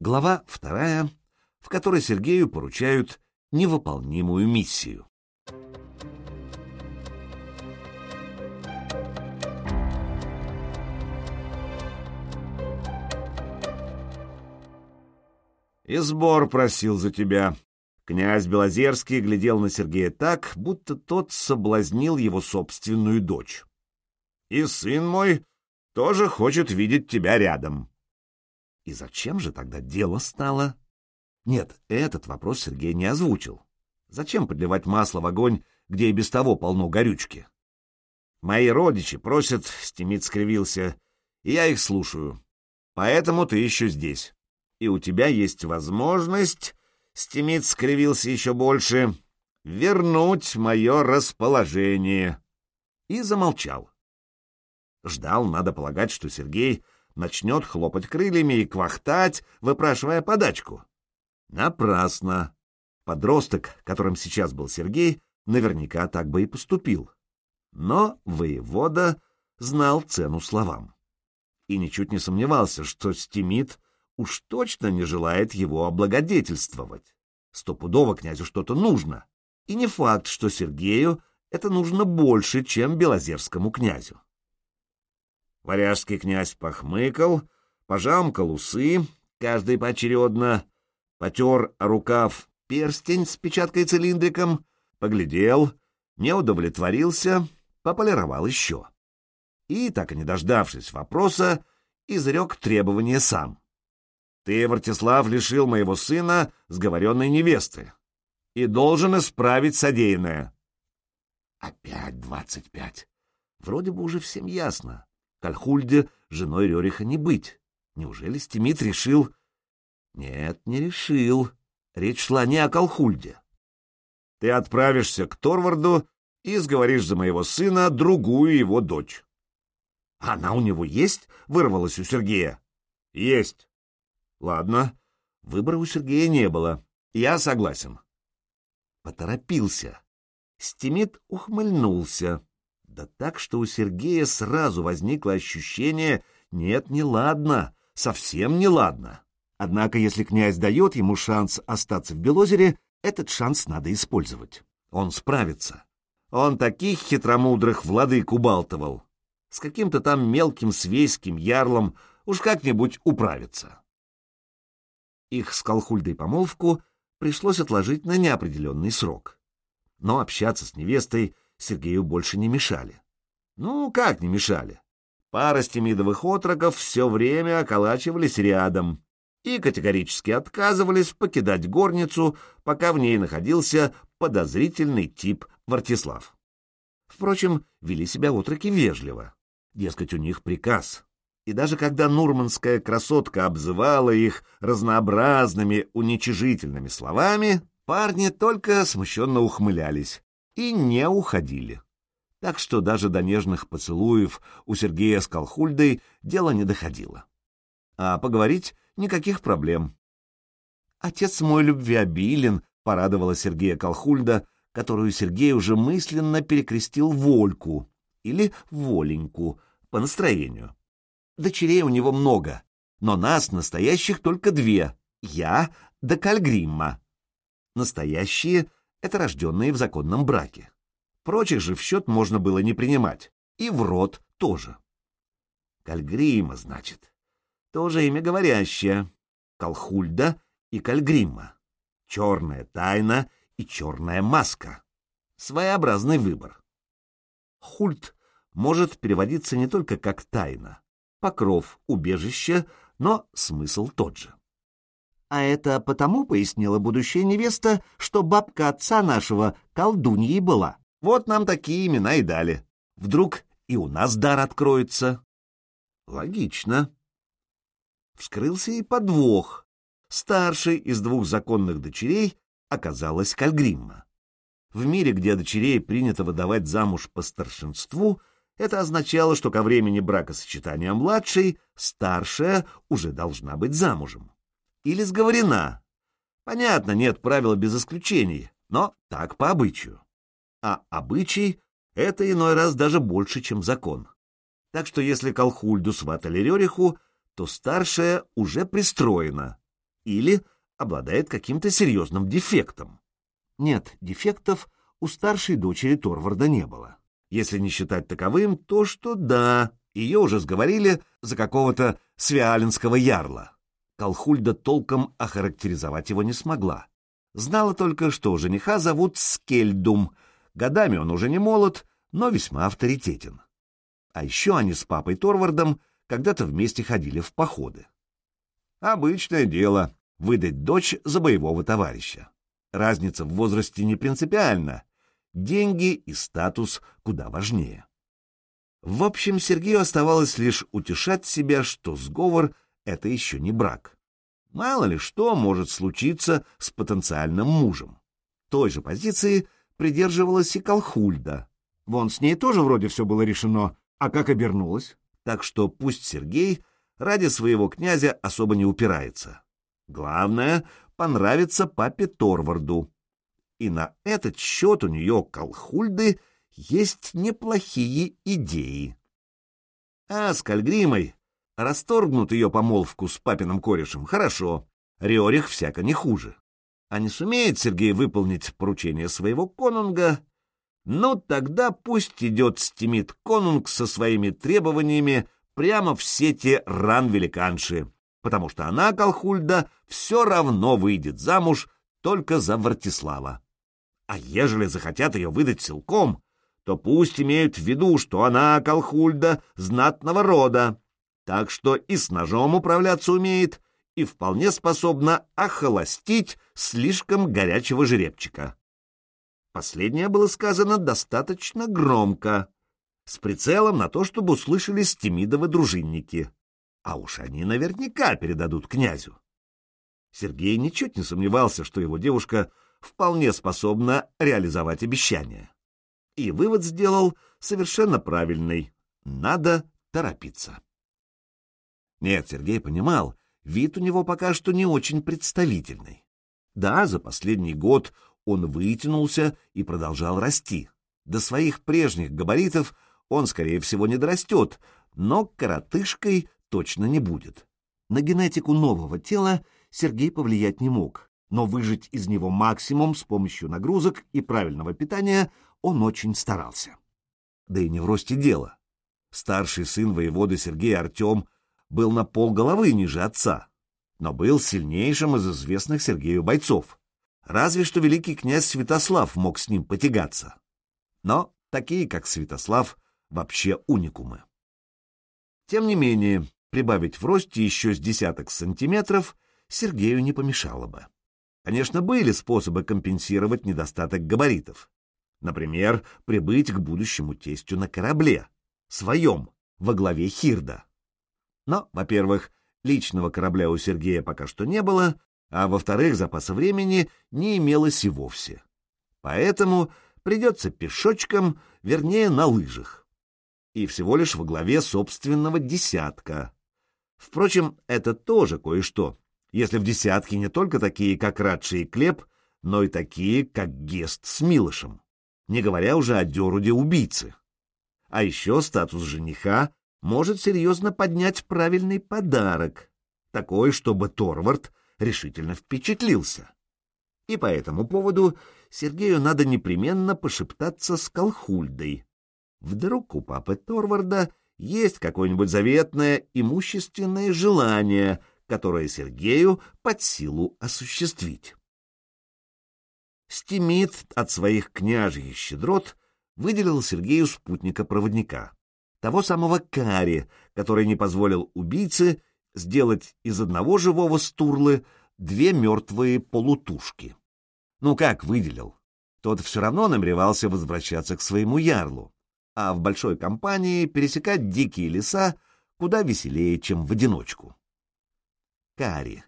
Глава вторая, в которой Сергею поручают невыполнимую миссию. «И сбор просил за тебя». Князь Белозерский глядел на Сергея так, будто тот соблазнил его собственную дочь. «И сын мой тоже хочет видеть тебя рядом». И зачем же тогда дело стало? Нет, этот вопрос Сергей не озвучил. Зачем подливать масло в огонь, где и без того полно горючки? Мои родичи просят, — Стимит скривился, — я их слушаю. Поэтому ты еще здесь и у тебя есть возможность, — Стимит скривился еще больше, — вернуть мое расположение. И замолчал. Ждал, надо полагать, что Сергей начнет хлопать крыльями и квахтать, выпрашивая подачку. Напрасно. Подросток, которым сейчас был Сергей, наверняка так бы и поступил. Но воевода знал цену словам. И ничуть не сомневался, что Стимит уж точно не желает его облагодетельствовать. Стопудово князю что-то нужно. И не факт, что Сергею это нужно больше, чем Белозерскому князю. Варяжский князь похмыкал, пожамкал усы, каждый поочередно, потер рукав перстень с печаткой-цилиндриком, поглядел, не удовлетворился, пополировал еще. И, так и не дождавшись вопроса, изрек требование сам. Ты, Вартислав, лишил моего сына сговоренной невесты и должен исправить содеянное. Опять двадцать пять. Вроде бы уже всем ясно. Кальхульде женой Рериха не быть. Неужели Стимит решил... Нет, не решил. Речь шла не о Калхульде. Ты отправишься к Торварду и сговоришь за моего сына другую его дочь. Она у него есть? Вырвалась у Сергея. Есть. Ладно, выбора у Сергея не было. Я согласен. Поторопился. Стимит ухмыльнулся. Да так, что у Сергея сразу возникло ощущение «нет, не ладно, совсем не ладно». Однако, если князь дает ему шанс остаться в Белозере, этот шанс надо использовать. Он справится. Он таких хитромудрых владык убалтывал. С каким-то там мелким свейским ярлом уж как-нибудь управится. Их с Колхульдой помолвку пришлось отложить на неопределенный срок. Но общаться с невестой Сергею больше не мешали. Ну, как не мешали? Пара стемидовых отроков все время околачивались рядом и категорически отказывались покидать горницу, пока в ней находился подозрительный тип Вартислав. Впрочем, вели себя отроки вежливо. Дескать, у них приказ и даже когда нурманская красотка обзывала их разнообразными уничижительными словами, парни только смущенно ухмылялись и не уходили. Так что даже до нежных поцелуев у Сергея с Колхульдой дело не доходило. А поговорить никаких проблем. «Отец мой любвеобилен», — порадовала Сергея Колхульда, которую Сергей уже мысленно перекрестил Вольку или Воленьку по настроению. Дочерей у него много, но нас, настоящих, только две — я да Кальгримма. Настоящие — это рожденные в законном браке. Прочих же в счет можно было не принимать, и в род тоже. Кальгрима, значит. Тоже имя говорящее. Калхульда и Кальгримма. Черная тайна и черная маска. Своеобразный выбор. Хульт может переводиться не только как тайна, покров, убежище, но смысл тот же. А это потому, пояснила будущая невеста, что бабка отца нашего колдуньей была. Вот нам такие имена и дали. Вдруг и у нас дар откроется. Логично. Вскрылся и подвох. Старшей из двух законных дочерей оказалась Кальгримма. В мире, где дочерей принято выдавать замуж по старшинству, это означало, что ко времени бракосочетания младшей старшая уже должна быть замужем. Или сговорена. Понятно, нет правила без исключений, но так по обычаю. А обычай — это иной раз даже больше, чем закон. Так что если Колхульду сватали Рериху, то старшая уже пристроена. или обладает каким-то серьезным дефектом. Нет, дефектов у старшей дочери Торварда не было. Если не считать таковым, то что да, ее уже сговорили за какого-то свиалинского ярла. Колхульда толком охарактеризовать его не смогла. Знала только, что жениха зовут Скельдум. Годами он уже не молод, но весьма авторитетен. А еще они с папой Торвардом когда-то вместе ходили в походы. Обычное дело — выдать дочь за боевого товарища. Разница в возрасте не принципиальна. Деньги и статус куда важнее. В общем, Сергею оставалось лишь утешать себя, что сговор — это еще не брак. Мало ли что может случиться с потенциальным мужем. Той же позиции придерживалась и Колхульда. Вон с ней тоже вроде все было решено, а как обернулось? Так что пусть Сергей ради своего князя особо не упирается. Главное — понравится папе Торварду. И на этот счет у нее, Колхульды, есть неплохие идеи. А с Кальгримой расторгнут ее помолвку с папиным корешем, хорошо. Риорих всяко не хуже. А не сумеет Сергей выполнить поручение своего конунга, ну тогда пусть идет стимит конунг со своими требованиями прямо в сети ран-великанши, потому что она, Колхульда, все равно выйдет замуж только за Вартислава. А ежели захотят ее выдать силком, то пусть имеют в виду, что она, Колхульда, знатного рода, так что и с ножом управляться умеет, и вполне способна охолостить слишком горячего жеребчика. Последнее было сказано достаточно громко, с прицелом на то, чтобы услышали Стемидовы дружинники. А уж они наверняка передадут князю. Сергей ничуть не сомневался, что его девушка вполне способна реализовать обещание и вывод сделал совершенно правильный. Надо торопиться. Нет, Сергей понимал, вид у него пока что не очень представительный. Да, за последний год он вытянулся и продолжал расти. До своих прежних габаритов он, скорее всего, не дорастет, но коротышкой точно не будет. На генетику нового тела Сергей повлиять не мог, но выжить из него максимум с помощью нагрузок и правильного питания он очень старался. Да и не в росте дело. Старший сын воеводы Сергей Артем был на полголовы ниже отца, но был сильнейшим из известных Сергею бойцов. Разве что великий князь Святослав мог с ним потягаться. Но такие, как Святослав, вообще уникумы. Тем не менее, прибавить в росте еще с десяток сантиметров Сергею не помешало бы. Конечно, были способы компенсировать недостаток габаритов. Например, прибыть к будущему тестю на корабле, своем, во главе Хирда. Но, во-первых, личного корабля у Сергея пока что не было, а во-вторых, запаса времени не имелось и вовсе. Поэтому придется пешочком, вернее, на лыжах. И всего лишь во главе собственного десятка. Впрочем, это тоже кое-что, если в десятке не только такие, как Радши и Клеп, но и такие, как Гест с Милошем не говоря уже о Деруде убийцы. А еще статус жениха может серьезно поднять правильный подарок, такой, чтобы Торвард решительно впечатлился. И по этому поводу Сергею надо непременно пошептаться с Колхульдой. Вдруг у папы Торварда есть какое-нибудь заветное имущественное желание, которое Сергею под силу осуществить. Стимит от своих княжьих щедрот выделил Сергею спутника-проводника, того самого Кари, который не позволил убийце сделать из одного живого стурлы две мертвые полутушки. Ну как выделил? Тот все равно намеревался возвращаться к своему ярлу, а в большой компании пересекать дикие леса куда веселее, чем в одиночку. Кари,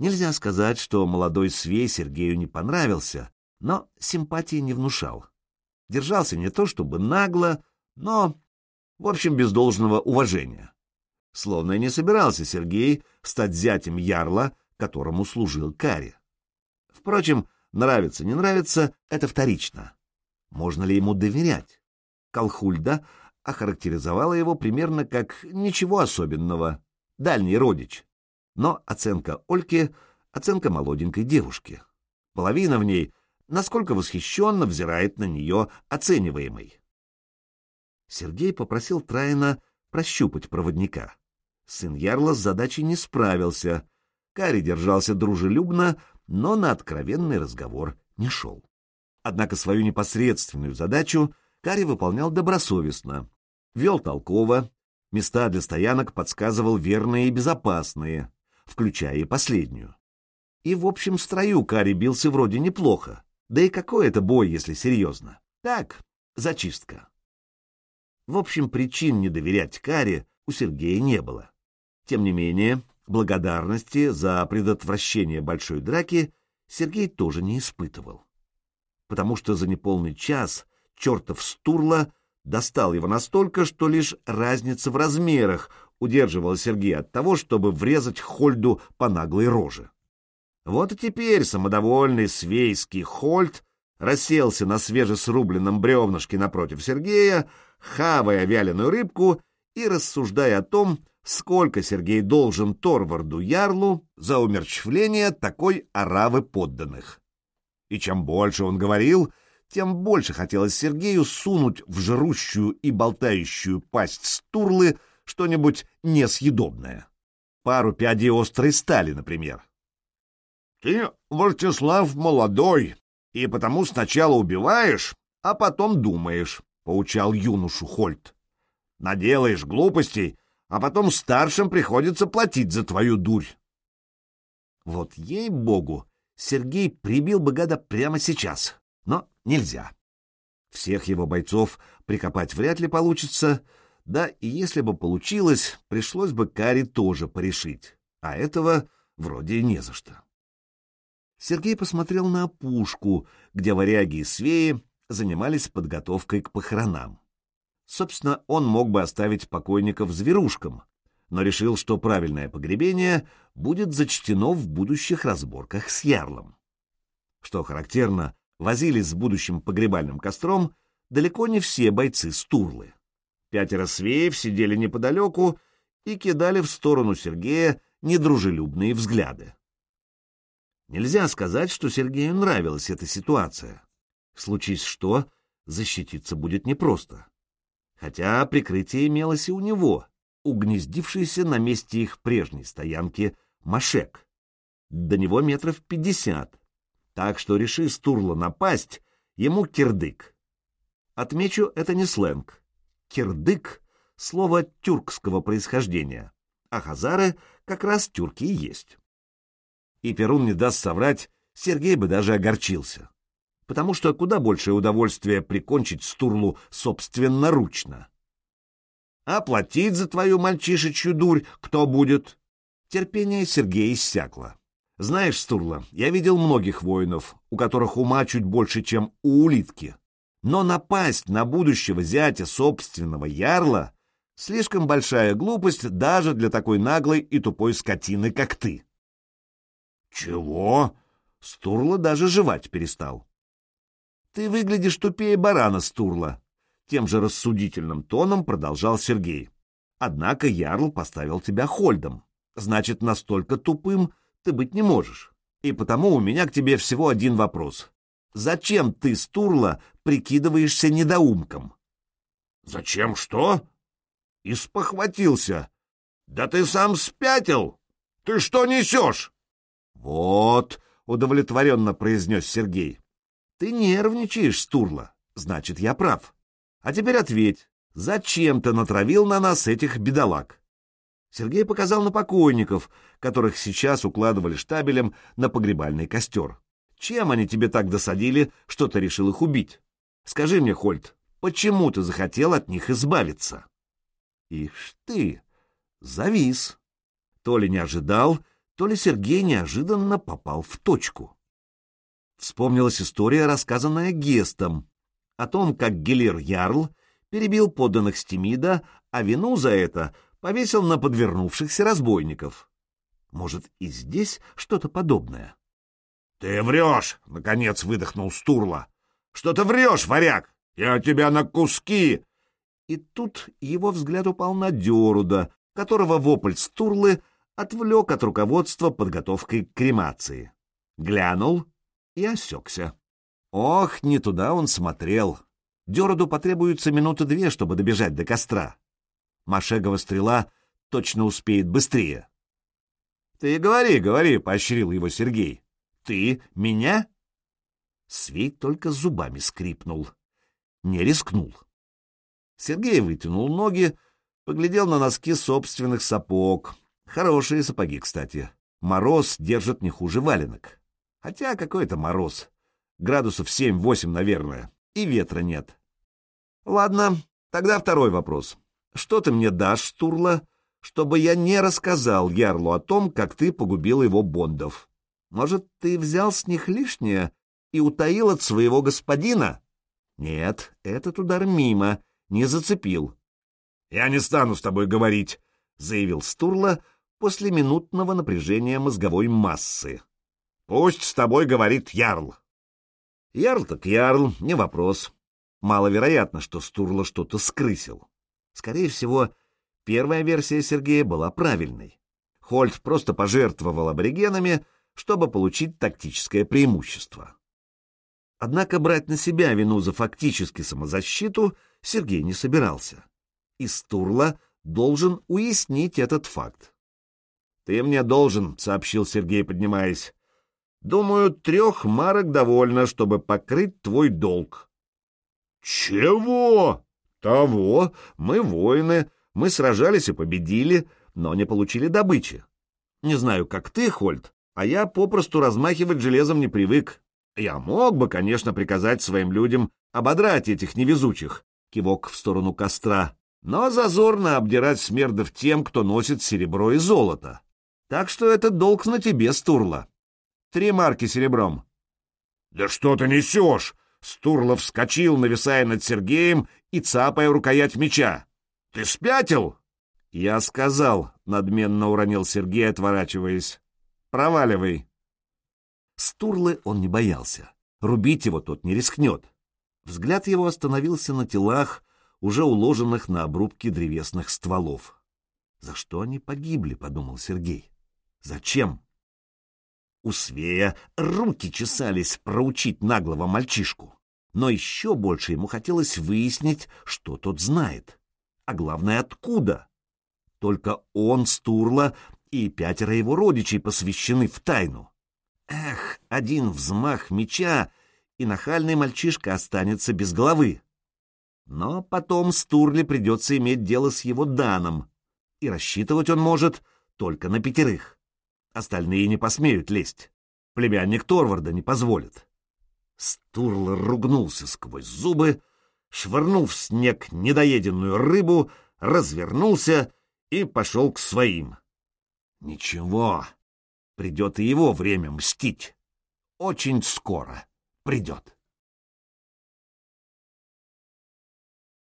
Нельзя сказать, что молодой свей Сергею не понравился, но симпатии не внушал. Держался не то чтобы нагло, но, в общем, без должного уважения. Словно и не собирался Сергей стать зятем ярла, которому служил Кари. Впрочем, нравится, не нравится — это вторично. Можно ли ему доверять? Колхульда охарактеризовала его примерно как ничего особенного, дальний родич но оценка Ольки оценка молоденькой девушки. Половина в ней, насколько восхищенно взирает на нее оцениваемый. Сергей попросил Траина прощупать проводника. Сын Ярла с задачей не справился. Кари держался дружелюбно, но на откровенный разговор не шел. Однако свою непосредственную задачу Кари выполнял добросовестно. Вел толково, места для стоянок подсказывал верные и безопасные, включая и последнюю. И в общем строю Кари бился вроде неплохо. Да и какой это бой, если серьезно? Так, зачистка. В общем, причин не доверять Каре у Сергея не было. Тем не менее, благодарности за предотвращение большой драки Сергей тоже не испытывал. Потому что за неполный час чертов Стурла достал его настолько, что лишь разница в размерах удерживала Сергея от того, чтобы врезать Хольду по наглой роже. Вот и теперь самодовольный свейский Хольд расселся на свежесрубленном бревнышке напротив Сергея, хавая вяленую рыбку и рассуждая о том, сколько Сергей должен Торварду Ярлу за умерчвление такой оравы подданных. И чем больше он говорил, тем больше хотелось Сергею сунуть в жрущую и болтающую пасть стурлы что-нибудь несъедобное. Пару пядей острой стали, например. «Ты, Вартислав, молодой, и потому сначала убиваешь, а потом думаешь», — поучал юношу Хольт. «Наделаешь глупостей, а потом старшим приходится платить за твою дурь». Вот ей-богу, Сергей прибил бы гада прямо сейчас, но нельзя. Всех его бойцов прикопать вряд ли получится, да и если бы получилось, пришлось бы Кари тоже порешить, а этого вроде не за что. Сергей посмотрел на опушку, где варяги и свеи занимались подготовкой к похоронам. Собственно, он мог бы оставить покойников зверушкам, но решил, что правильное погребение будет зачтено в будущих разборках с ярлом. Что характерно, возились с будущим погребальным костром далеко не все бойцы Стурлы. Пятеро свеев сидели неподалеку и кидали в сторону Сергея недружелюбные взгляды. Нельзя сказать, что Сергею нравилась эта ситуация. Случись что, защититься будет непросто. Хотя прикрытие имелось и у него, угнездившийся на месте их прежней стоянки Машек. До него метров пятьдесят, так что реши Стурла напасть, ему кирдык. Отмечу, это не сленг. Кирдык — слово тюркского происхождения, а хазары как раз тюрки и есть. И Перун не даст соврать, Сергей бы даже огорчился. Потому что куда большее удовольствие прикончить Стурлу собственноручно. А платить за твою мальчишечью дурь кто будет? Терпение Сергея иссякло. Знаешь, Стурла, я видел многих воинов, у которых ума чуть больше, чем у улитки. Но напасть на будущего зятя собственного ярла — слишком большая глупость даже для такой наглой и тупой скотины, как ты. Чего? Стурла даже жевать перестал. Ты выглядишь тупее барана, Стурла. Тем же рассудительным тоном продолжал Сергей. Однако Ярл поставил тебя Хольдом. Значит, настолько тупым ты быть не можешь. И потому у меня к тебе всего один вопрос. Зачем ты, Стурла, прикидываешься недоумком? Зачем что? Испохватился. Да ты сам спятил. Ты что несешь? Вот, удовлетворенно произнес Сергей. Ты нервничаешь, Стурла. Значит, я прав. А теперь ответь, зачем ты натравил на нас этих бедолаг? Сергей показал на покойников, которых сейчас укладывали штабелем на погребальный костер. Чем они тебе так досадили, что ты решил их убить? Скажи мне, Хольт, почему ты захотел от них избавиться? Ишь ты, завис. То ли не ожидал, то ли Сергей неожиданно попал в точку. Вспомнилась история, рассказанная Гестом, о том, как Гелир Ярл перебил подданных Стимида, а вину за это — повесил на подвернувшихся разбойников. Может, и здесь что-то подобное? — Ты врешь! — наконец выдохнул Стурла. — Что ты врешь, варяг? Я тебя на куски! И тут его взгляд упал на Деруда, которого вопль Стурлы отвлек от руководства подготовкой к кремации. Глянул и осекся. Ох, не туда он смотрел. Дёроду потребуется минуты две, чтобы добежать до костра. Машегова стрела точно успеет быстрее. — Ты говори, говори, — поощрил его Сергей. — Ты меня? Свей только зубами скрипнул. Не рискнул. Сергей вытянул ноги, поглядел на носки собственных сапог. Хорошие сапоги, кстати. Мороз держит не хуже валенок. Хотя какой это мороз? Градусов семь-восемь, наверное. И ветра нет. Ладно, тогда второй вопрос. Что ты мне дашь, Стурла, чтобы я не рассказал Ярлу о том, как ты погубил его бондов? Может, ты взял с них лишнее и утаил от своего господина? Нет, этот удар мимо, не зацепил. — Я не стану с тобой говорить, — заявил Стурла после минутного напряжения мозговой массы. — Пусть с тобой говорит Ярл. Ярл так Ярл, не вопрос. Маловероятно, что Стурла что-то скрысил. Скорее всего, первая версия Сергея была правильной. Хольт просто пожертвовал аборигенами, чтобы получить тактическое преимущество. Однако брать на себя вину за фактически самозащиту Сергей не собирался. И Стурла должен уяснить этот факт. «Ты мне должен», — сообщил Сергей, поднимаясь. «Думаю, трех марок довольно, чтобы покрыть твой долг». «Чего?» «Того. Мы воины, мы сражались и победили, но не получили добычи. Не знаю, как ты, Хольт, а я попросту размахивать железом не привык. Я мог бы, конечно, приказать своим людям ободрать этих невезучих, кивок в сторону костра, но зазорно обдирать смердов тем, кто носит серебро и золото. Так что этот долг на тебе, Стурла. Три марки серебром. — Да что ты несешь? Стурлов вскочил, нависая над Сергеем и цапая рукоять меча. — Ты спятил? — Я сказал, — надменно уронил Сергей, отворачиваясь. — Проваливай. Стурлы он не боялся. Рубить его тот не рискнет. Взгляд его остановился на телах, уже уложенных на обрубки древесных стволов. «За что они погибли?» — подумал Сергей. «Зачем?» У Свея руки чесались проучить наглого мальчишку. Но еще больше ему хотелось выяснить, что тот знает. А главное, откуда. Только он, Стурла и пятеро его родичей посвящены в тайну. Эх, один взмах меча, и нахальный мальчишка останется без головы. Но потом Стурле придется иметь дело с его Даном, и рассчитывать он может только на пятерых. Остальные не посмеют лезть. Племянник Торварда не позволит. Стурл ругнулся сквозь зубы, швырнул в снег недоеденную рыбу, развернулся и пошел к своим. Ничего, придет и его время мстить. Очень скоро придет.